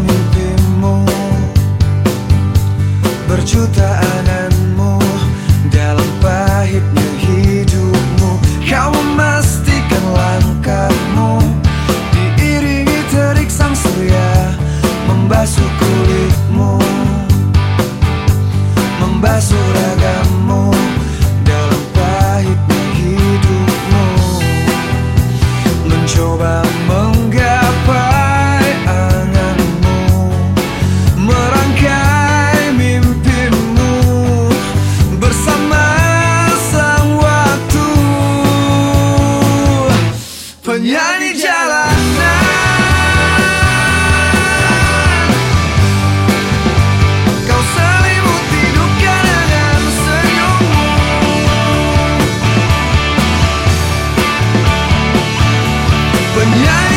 mimpimu Berjuta ananmu Dalam pahitnya hidupmu. Kau memastikan langkahmu Diiringi terik sang surya Membasuh kulitmu Membasuh menyanyi jalanan Kau selimut hidupnya dengan senyummu Penyanyi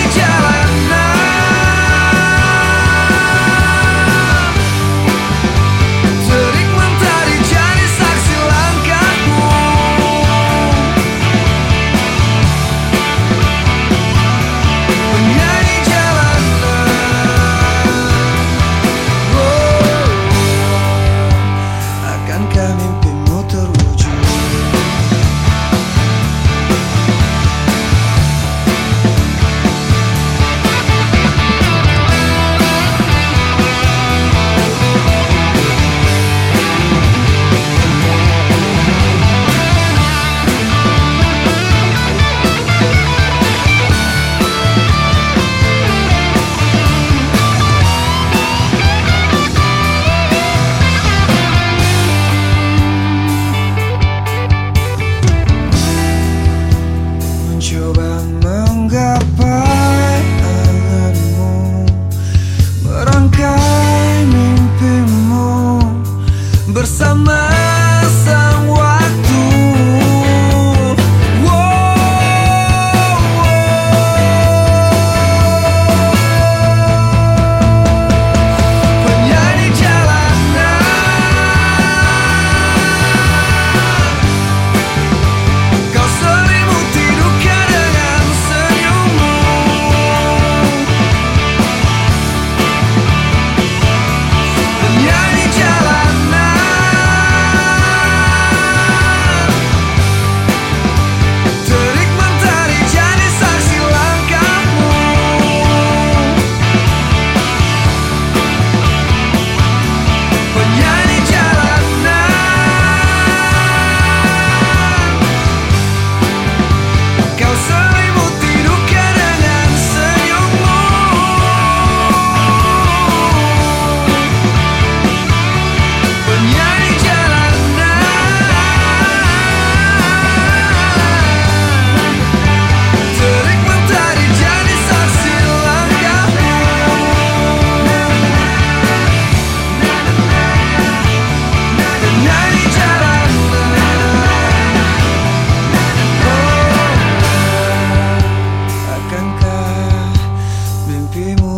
sentimos.